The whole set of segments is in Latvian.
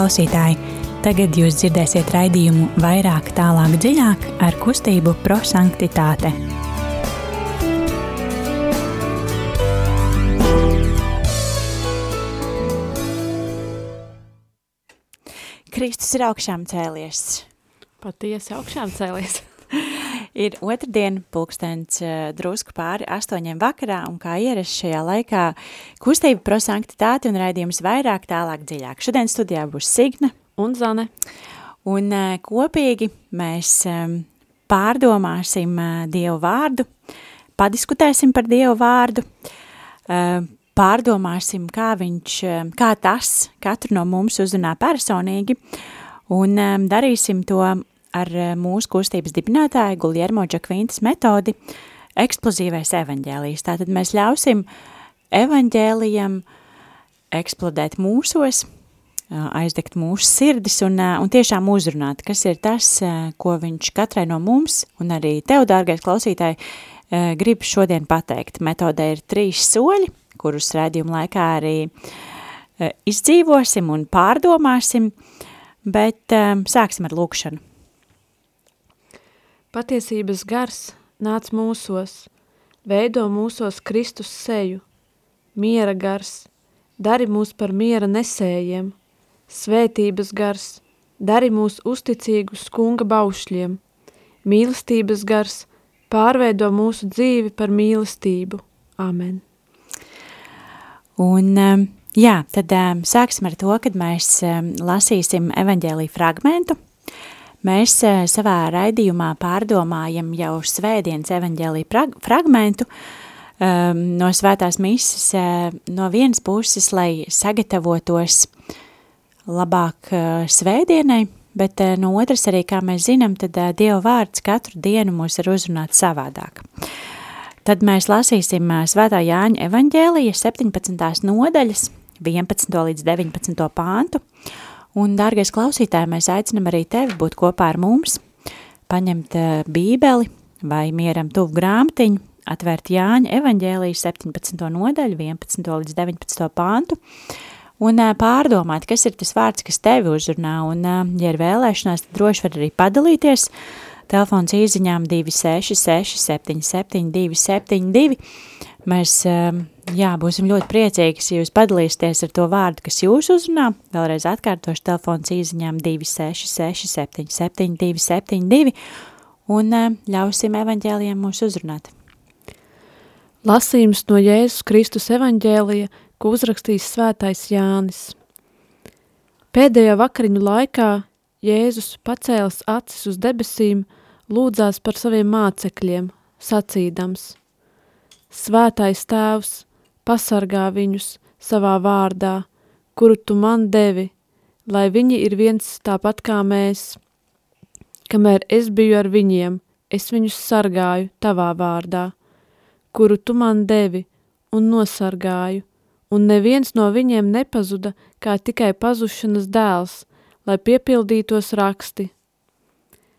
Klausītāji, tagad jūs dzirdēsiet raidījumu vairāk, tālāk, dziļāk ar kustību prosanktitāte. Kristus ir augšām cēlies. Patiesi augšām cēlies. ir otrdiena, pulkstens uh, drusku pāri astoņiem vakarā, un kā ierasts šajā laikā kustība prosanktitāte un raidījums vairāk, tālāk, dziļāk. Šodien studijā būs Signe un Zane. Un uh, kopīgi mēs um, pārdomāsim uh, Dievu vārdu, padiskutēsim par Dievu vārdu, uh, pārdomāsim, kā viņš, kā tas katru no mums uzrunā personīgi, un darīsim to ar eh, mūsu kustības dibinātāju Guljermo Džakvintas metodi eksplozīvais evaņģēlijs. Tātad mēs ļausim evaņģēlijam eksplodēt mūsos, eh, aizdegt mūsu sirdis un, eh, un tiešām uzrunāt, kas ir tas, ko viņš katrai no mums un arī tev, dārgais klausītāji, grib šodien pateikt. Metodē ir trīs soļi, kurus rēdījuma laikā arī izdzīvosim un pārdomāsim, bet sāksim ar lūkšanu. Patiesības gars nāc mūsos, veido mūsos Kristus seju, miera gars, dari mūs par miera nesējiem, svētības gars, dari mūs uzticīgus kunga baušļiem, mīlestības gars, pārveido mūsu dzīvi par mīlestību. Amen. Un, um, jā, tad um, sāksim ar to, kad mēs um, lasīsim evaņģēlī fragmentu – Mēs eh, savā raidījumā pārdomājam jau svētdienas evaņģēlī fragmentu um, no svētās mises uh, no vienas puses, lai sagatavotos labāk uh, svētdienai, bet no otras arī, kā mēs zinām, tad Dieva vārds katru dienu mūs ir uzrunāt savādāk. Tad mēs lasīsim svētā Jāņa evaņģēlija 17. nodaļas 11. līdz 19. pāntu, Un, dārgais klausītāji, mēs aicinam arī tevi būt kopā ar mums, paņemt uh, bībeli vai mieram tuvu grāmatiņu, atvērt Jāņa evaņģēlijas 17. nodaļu, 11. līdz 19. pāntu, un uh, pārdomāt, kas ir tas vārds, kas tevi uzrunā, un, uh, ja ir vēlēšanās, tad droši var arī padalīties, telefons īziņām 266 77 272, mēs jā, būsim ļoti priecīgi, ja jūs padalīsieties ar to vārdu, kas jūs uzrunā. Vēlreiz atkārtošu telefons īziņām 266 77 272 un ļausim evaņģēlijiem mūs uzrunāt. Lasījums no Jēzus Kristus evaņģēlija, ko uzrakstījis svētais Jānis. Pēdējā vakariņu laikā Jēzus pacēlis acis uz debesīm, lūdzās par saviem mācekļiem, sacīdams – Svētais Tēvs, pasargā viņus savā vārdā, kuru tu man devi, lai viņi ir viens tāpat kā mēs. Kamēr es biju ar viņiem, es viņus sargāju tavā vārdā, kuru tu man devi un nosargāju, un neviens no viņiem nepazuda kā tikai pazušanas dēls, lai piepildītos raksti.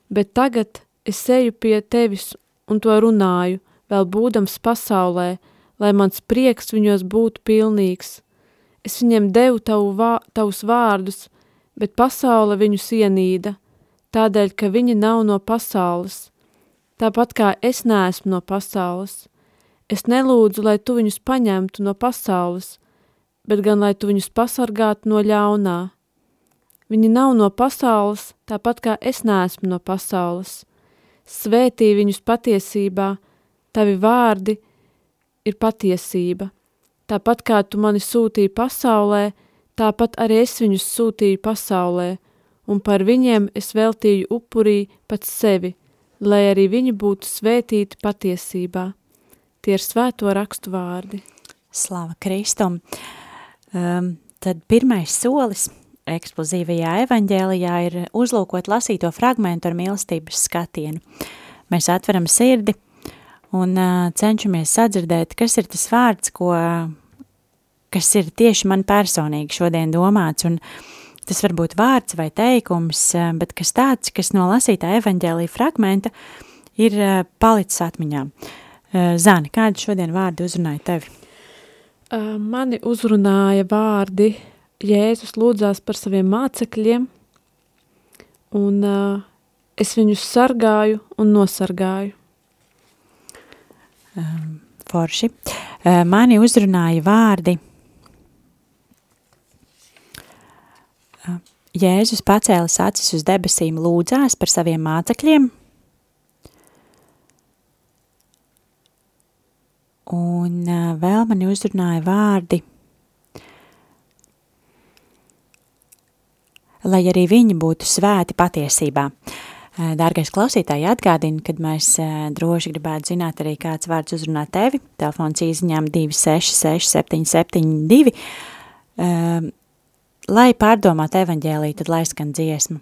Bet tagad es eju pie tevis un to runāju, vēl būdams pasaulē, lai mans prieks viņos būtu pilnīgs. Es viņiem devu tavu vā, tavus vārdus, bet pasaule viņus ienīda, tādēļ, ka viņi nav no pasaules. Tāpat kā es neesmu no pasaules. Es nelūdzu, lai tu viņus paņemtu no pasaules, bet gan lai tu viņus pasargātu no ļaunā. Viņi nav no pasaules, tāpat kā es neesmu no pasaules. Svētī viņus patiesībā, tavi vārdi ir patiesība. Tāpat kā tu mani sūtīji pasaulē, tāpat arī es viņus sūtīju pasaulē, un par viņiem es veltīju upurī pats sevi, lai arī viņi būtu svētīti patiesībā. Tie ir svēto rakstu vārdi. Slava Kristum! Um, tad pirmais solis eksplozīvajā evaņģēlijā ir uzlūkot lasīto fragmentu ar mīlestības skatienu. Mēs atveram sirdi, un cenšamies sadzirdēt, kas ir tas vārds, ko, kas ir tieši man personīgi šodien domāts, un tas var būt vārds vai teikums, bet kas tāds, kas no lasītā evaņģēlija fragmenta ir palicis atmiņā. Zani, kādi šodien vārdi uzrunāja tevi? Mani uzrunāja vārdi Jēzus lūdzās par saviem mācekļiem, un uh, es viņus sargāju un nosargāju. Um, forši. Uh, mani uzrunāja vārdi. Uh, Jēzus pacēlis acis uz debesīm lūdzās par saviem mācekļiem. Un uh, vēl mani uzrunāja vārdi. Lai arī viņi būtu svēti patiesībā. Uh, dārgais klausītāji, atgādini, kad mēs uh, droši gribētu zināt arī kāds vārds uzrunā tevi. Telefons īziņām 266 772. Uh, lai pārdomātu evaņģēlī, tad lai skan dziesmu.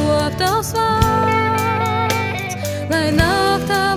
top tavs vārds, lai nāk tavā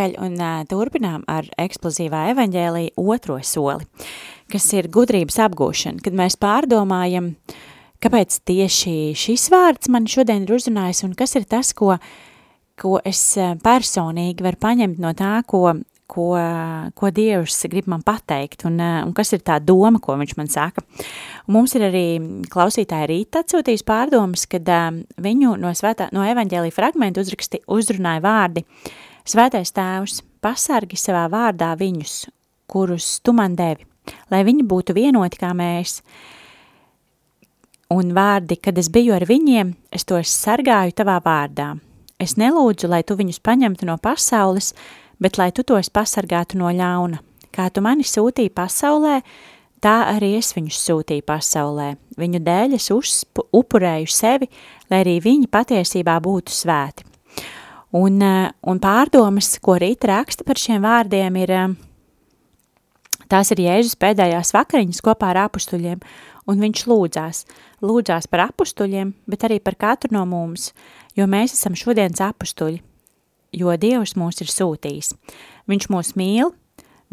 atpakaļ un uh, turpinām ar eksplozīvā evaņģēlī otro soli. kas ir gudrības apgūšana, kad mēs pārdomājam, kāpēc tieši šis vārds man šodien ir uzrunājis un kas ir tas, ko, ko es personīgi varu paņemt no tā, ko, ko, ko Dievs grib man pateikt un, un kas ir tā doma, ko viņš man saka. Un mums ir arī klausītāji rīt atsūtījis pārdomas, kad um, viņu no, svētā, no evaņģēlī fragmentu uzraksti, uzrunāja vārdi Svētais tēvs, pasargi savā vārdā viņus, kurus tu man devi lai viņi būtu vienoti kā mēs. Un vārdi, kad es biju ar viņiem, es tos sargāju tavā vārdā. Es nelūdzu, lai tu viņus paņemtu no pasaules, bet lai tu tos pasargātu no ļauna. Kā tu mani sūtīji pasaulē, tā arī es viņus sūtīju pasaulē. Viņu dēļ es uzspu, upurēju sevi, lai arī viņi patiesībā būtu svēti. Un, eh, un pārdomas, ko rīt raksta par šiem vārdiem, ir eh, Tās ir Jēzus pēdējās vakariņas kopā ar apustuļiem, un viņš lūdzās, lūdzās par apustuļiem, bet arī par katru no mums, jo mēs esam šodienas apustuļi, jo Dievs mūs ir sūtījis. Viņš mūs mīl,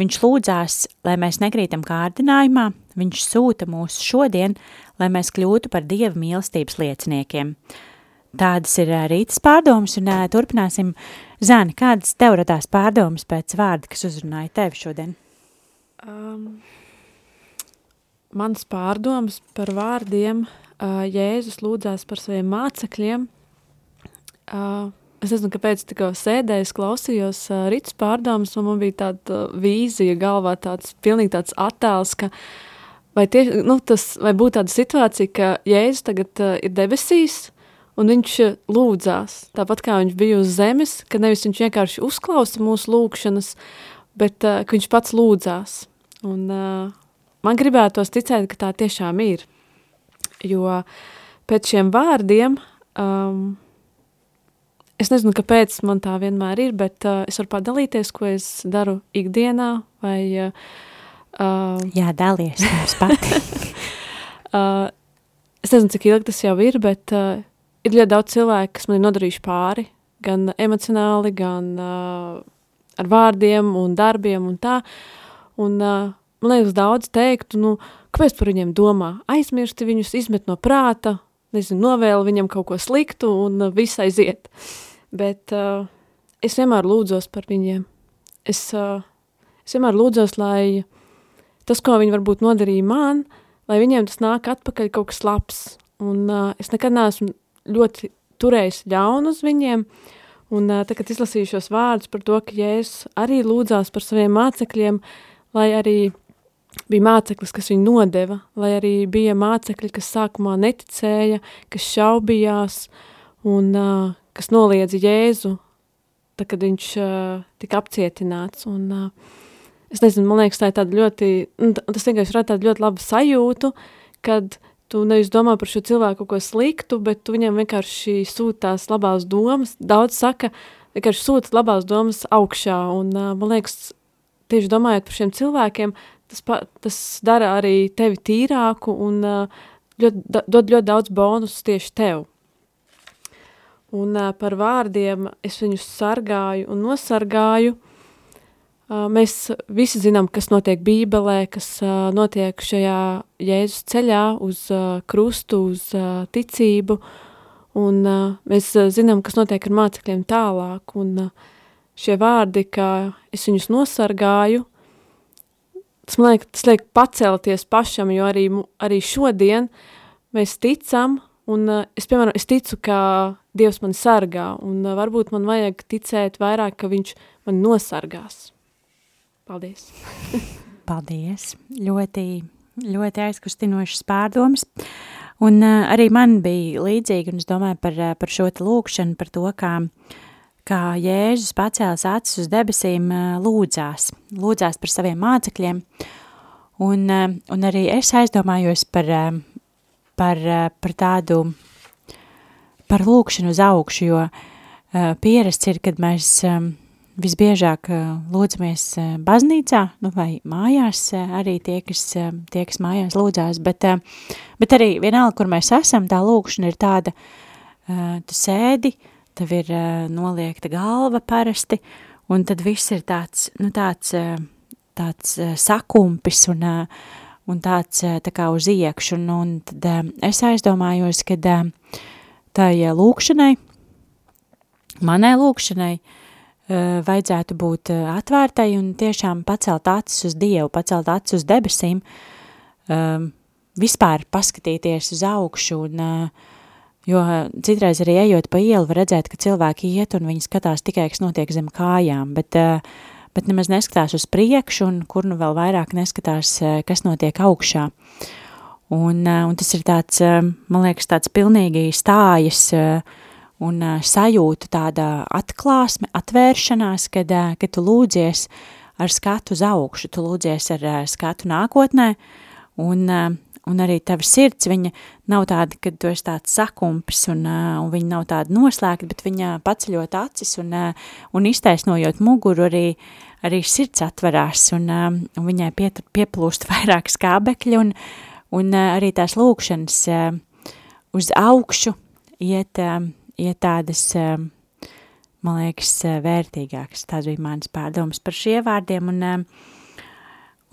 viņš lūdzās, lai mēs nekrītam kārdinājumā, viņš sūta mūs šodien, lai mēs kļūtu par Dieva mīlestības lieciniekiem. Tādas ir rītas pārdomas, un turpināsim. Zani, kādas tev radās pārdomas pēc vārda, kas uzrunāja tevi šodien? Um, mans pārdoms par vārdiem uh, Jēzus lūdzās par saviem mācekļiem. Uh, es nezinu, kāpēc tikko sēdēju, klausījos uh, rītas pārdomas, un man bija tāda uh, vīzija galvā, tāds pilnīgi tāds attēls, ka vai, tie, nu, tas, vai būtu tāda situācija, ka Jēzus tagad uh, ir debesīs, un viņš lūdzās, tāpat kā viņš bija uz zemes, ka nevis viņš vienkārši uzklausa mūsu lūkšanas, bet uh, ka viņš pats lūdzās. Un, uh, man gribētos ticēt, ka tā tiešām ir. Jo pēc šiem vārdiem, um, es nezinu, kāpēc man tā vienmēr ir, bet uh, es varu padalīties, ko es daru ikdienā. Vai, uh, uh, Jā, dalies mums pati. uh, es nezinu, cik ilgi tas jau ir, bet uh, ir ļoti daudz cilvēku, kas man ir nodarījuši pāri, gan emocionāli, gan uh, ar vārdiem un darbiem un tā. Un, uh, man liekas, daudz teiktu, nu, kāpēc par viņiem domā? Aizmirsti viņus, izmet no prāta, nezinu, novēl viņam kaut ko sliktu un uh, viss aiziet. Bet uh, es vienmēr lūdzos par viņiem. Es, uh, es vienmēr lūdzos, lai tas, ko viņi varbūt nodarīja man, lai viņiem tas nāk atpakaļ kaut kas labs. Un uh, es nekad neesmu ļoti turējis ļaunu uz viņiem, Un tā, kad izlasīju šos vārdus par to, ka Jēzus arī lūdzās par saviem mācekļiem, lai arī bija māceklis, kas viņu nodeva, lai arī bija mācekļi, kas sākumā neticēja, kas šaubījās un uh, kas noliedza Jēzu, tad, kad viņš uh, tika apcietināts. Un, uh, es nezinu, man liekas, tā ir tāda ļoti, tas vienkārši rada tādu ļoti labu sajūtu, kad tu nevis domā par šo cilvēku kaut ko sliktu, bet tu viņam vienkārši sūta tās labās domas. Daudz saka, vienkārši sūta labās domas augšā, un man liekas, tieši domājot par šiem cilvēkiem, tas, pa, tas dara arī tevi tīrāku un ļoti, dod ļoti daudz bonus tieši tev. Un par vārdiem es viņus sargāju un nosargāju, Mēs visi zinām, kas notiek Bībelē, kas notiek šajā Jēzus ceļā uz krustu, uz ticību, un mēs zinām, kas notiek ar mācekļiem tālāk, un šie vārdi, ka es viņus nosargāju, tas man liek, tas liek pacelties pašam, jo arī, arī šodien mēs ticam, un es, piemēram, es ticu, ka Dievs mani sargā, un varbūt man vajag ticēt vairāk, ka viņš mani nosargās. Paldies! Paldies! Ļoti, ļoti aizkustinošas pārdomas. Un uh, arī man bija līdzīgi, un es domāju par, uh, par šo te lūkšanu, par to, kā, kā Jēzus pacēlas acis uz debesīm uh, lūdzās, lūdzās par saviem mācekļiem. Un, uh, un arī es aizdomājos par, uh, par, uh, par tādu, par lūkšanu uz augšu, jo uh, pierasts ir, kad mēs um, visbiežāk lūdzamies baznīcā, nu vai mājās, arī tie, kas, tie, kas mājās lūdzās, bet, bet arī vienalga, kur mēs esam, tā lūkšana ir tāda, tu sēdi, tev ir noliekta galva parasti, un tad viss ir tāds, nu tāds, tāds sakumpis un, un tāds tā kā uz iekšu, un, un tad es aizdomājos, ka tai lūkšanai, manai lūkšanai, vajadzētu būt atvērtai un tiešām pacelt acis uz Dievu, pacelt acis uz debesīm, vispār paskatīties uz augšu un uh, Jo citreiz arī ejot pa ielu var redzēt, ka cilvēki iet un viņi skatās tikai, kas notiek zem kājām, bet, eh, bet nemaz neskatās uz priekšu un kur nu vēl vairāk neskatās, eh, kas notiek augšā. Un, eh, un tas ir tāds, man liekas, tāds pilnīgi stājas un sajūta tāda atklāsme, atvēršanās, kad, kad tu lūdzies ar skatu uz augšu, tu lūdzies ar skatu nākotnē, un, un arī tava sirds, viņa nav tāda, kad tu esi tāds sakumpis un, uh, un viņa nav tāda noslēgta, bet viņa paceļot acis un, uh, un iztaisnojot muguru arī, arī sirds atverās un, uh, un viņai pie, pieplūst vairāk skābekļi un, un uh, arī tās lūkšanas uh, uz augšu iet, uh, iet tādas, uh, man liekas, uh, vērtīgākas. Tās bija manas pārdomas par šie vārdiem un uh,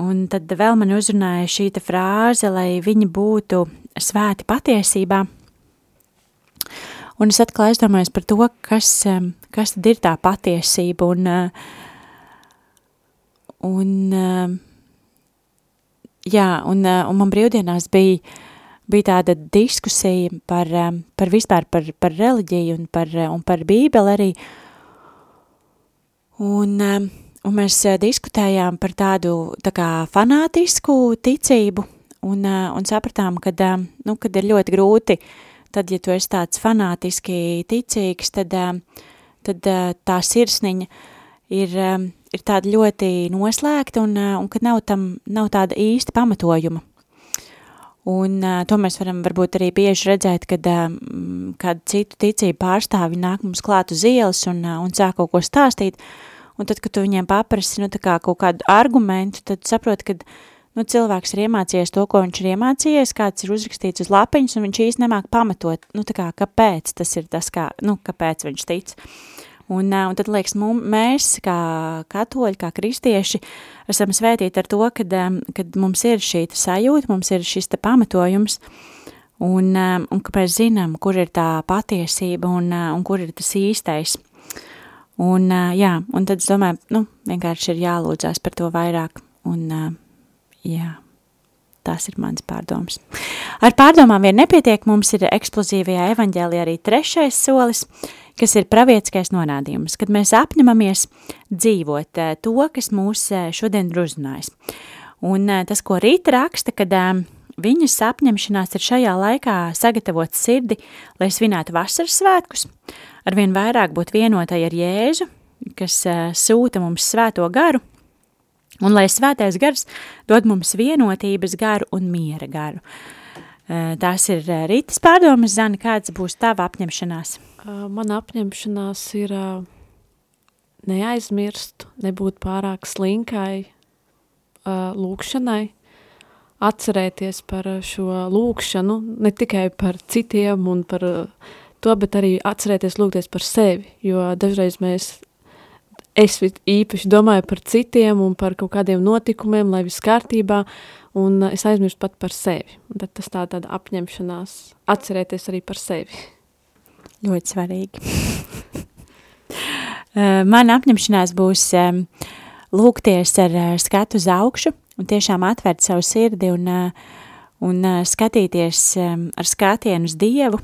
Un tad vēl man uzrunāja šī frāze, lai viņi būtu svēti patiesībā. Un es atkal aizdomājos par to, kas, kas tad ir tā patiesība. Un, un, jā, un, un man brīvdienās bija, bija tāda diskusija par, par vispār par, par reliģiju un par, un par bībeli arī. Un, Un mēs diskutējām par tādu tā kā fanātisku ticību un, un sapratām, ka, nu, kad ir ļoti grūti, tad, ja tu esi tāds fanātiski ticīgs, tad, tad tā sirsniņa ir, ir tāda ļoti noslēgta un, un kad nav, tam, nav tāda īsta pamatojuma. Un uh, to mēs varam varbūt arī bieži redzēt, kad uh, kādu citu ticību pārstāvi nāk mums klāt uz ielas un, uh, un sāk kaut ko stāstīt, uh, Un tad, kad tu viņiem paprasi, nu, tā kā kaut kādu argumentu, tad saproti, ka, nu, cilvēks ir iemācījies to, ko viņš ir iemācījies, kāds ir uzrakstīts uz lapiņas, un viņš īsti nemāk pamatot, nu, tā kā, kāpēc tas ir tas, kā, nu, kāpēc viņš tic. Un, un tad, liekas, mum, mēs, kā katoļi, kā kristieši, esam svētīti ar to, kad, kad mums ir šī sajūta, mums ir šis pamatojums, un, un ka mēs zinām, kur ir tā patiesība un, un kur ir tas īstais. Un, jā, un tad es domāju, nu, vienkārši ir jālūdzās par to vairāk, un, jā, tās ir mans pārdoms. Ar pārdomām vien nepietiek, mums ir eksplozīvajā evaņģēlī arī trešais solis, kas ir pravietiskais norādījums, kad mēs apņemamies dzīvot to, kas mūs šodien ir uzrunājis. Un tas, ko Rīta raksta, kad viņas apņemšanās ir šajā laikā sagatavot sirdi, lai svinētu vasaras svētkus, arvien vairāk būt vienotai ar Jēzu, kas sūta mums svēto garu, un lai svētais gars dod mums vienotības garu un miera garu. Tās ir Rītas pārdomas, Zani, kāds būs tava apņemšanās? Mana apņemšanās ir neaizmirst, nebūt pārāk slinkai lūkšanai, atcerēties par šo lūkšanu, ne tikai par citiem un par to, bet arī atcerēties lūgties par sevi, jo dažreiz mēs, es īpaši domāju par citiem un par kaut kādiem notikumiem, lai viss kārtībā, un es aizmirstu pat par sevi. Un tad tas tā tāda apņemšanās atcerēties arī par sevi. Ļoti svarīgi. Eh, mana apņemšanās būs lūgties ar uh, skatu uz augšu un tiešām atvērt savu sirdi un, uh, un skatīties ar skatienu uz Dievu,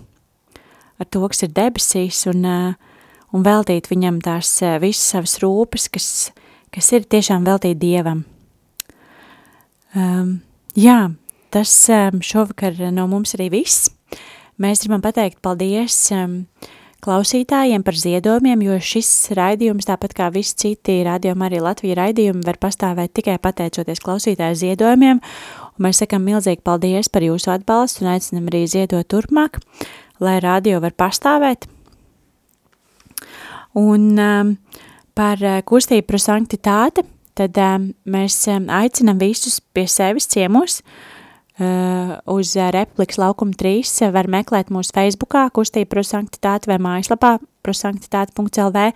ar to, kas ir debesīs, un, un veltīt viņam tās visas savas rūpes, kas, kas ir tiešām veltīt Dievam. Um, jā, tas šovakar no mums arī viss. Mēs gribam pateikt paldies um, klausītājiem par ziedojumiem, jo šis raidījums, tāpat kā visi citi raidījumi, arī Latvija raidījumi, var pastāvēt tikai pateicoties klausītāju ziedojumiem, un mēs sakam milzīgi paldies par jūsu atbalstu un aicinam arī ziedot turpmāk lai radio var pastāvēt. Un um, par uh, kustību par sanktitāti, tad um, mēs um, aicinam visus pie sevis ciemos uh, uz uh, Republikas laukuma 3, var meklēt mūsu Facebookā kustību par sanktitāti vai mājaslapā prosanktitāti.lv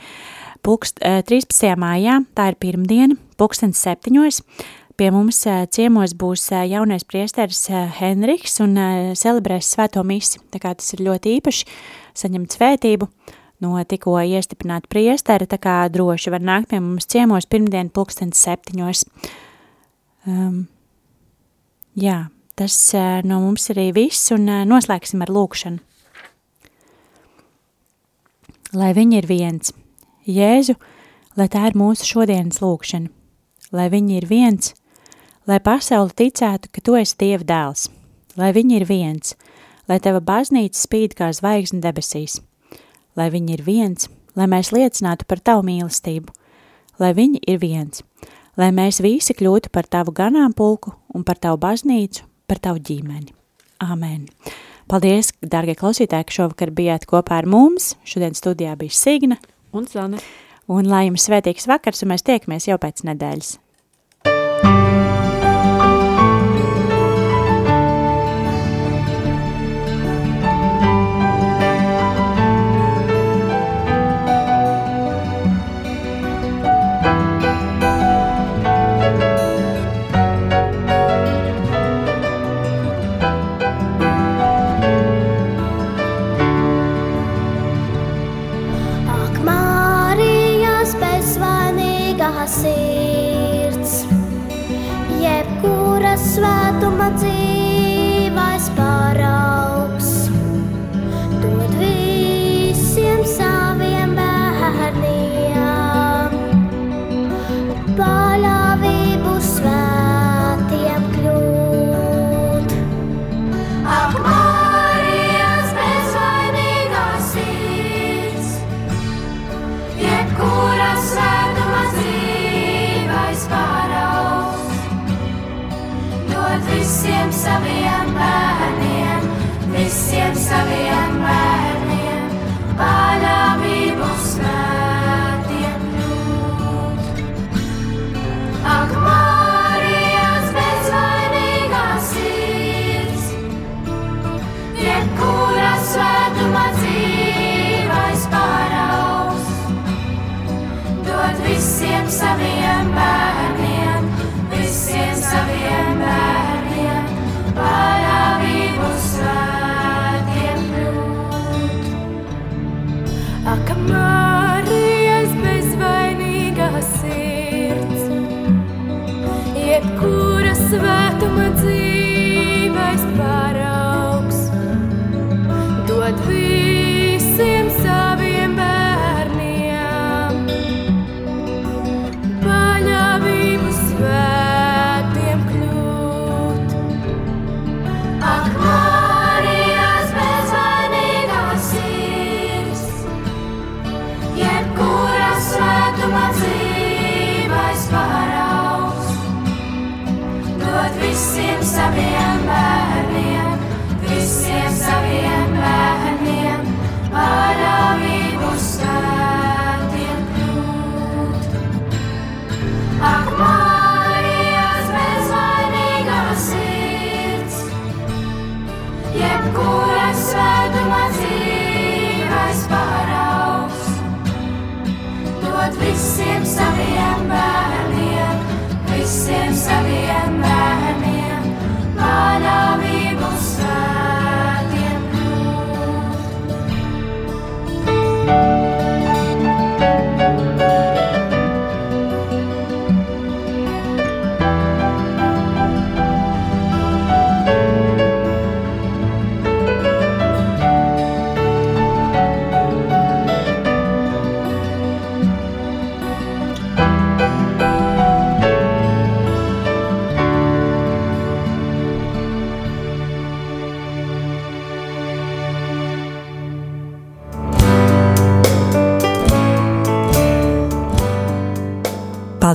pulkst, uh, 13. mājā, tā ir pirmdiena, pulkstens septiņos, Pie mums ciemos būs jaunais priesteris Henriks un celebrēs svēto misi, tā kā tas ir ļoti īpaši saņemt svētību no tikko iestiprināta priestera, tā kā droši var nākt pie mums ciemos pirmdien pulkstens septiņos. Um, jā, tas uh, no mums arī viss un uh, noslēgsim ar lūkšanu. Lai viņi ir viens, Jēzu, lai tā ir mūsu šodienas lūkšana, lai viņi ir viens, lai pasauli ticētu, ka tu esi Dieva dēls, lai viņi ir viens, lai tava baznīca spīd kā zvaigzne debesīs, lai viņi ir viens, lai mēs liecinātu par tavu mīlestību, lai viņi ir viens, lai mēs visi kļūtu par tavu ganāmpulku un par tavu baznīcu, par tavu ģimeni. Āmen. Paldies, dārgie klausītāji, ka šovakar bijāt kopā ar mums. Šodien studijā bija Signa un Zane. Un lai jums svētīgs vakars, un mēs tiekamies jau pēc nedēļas.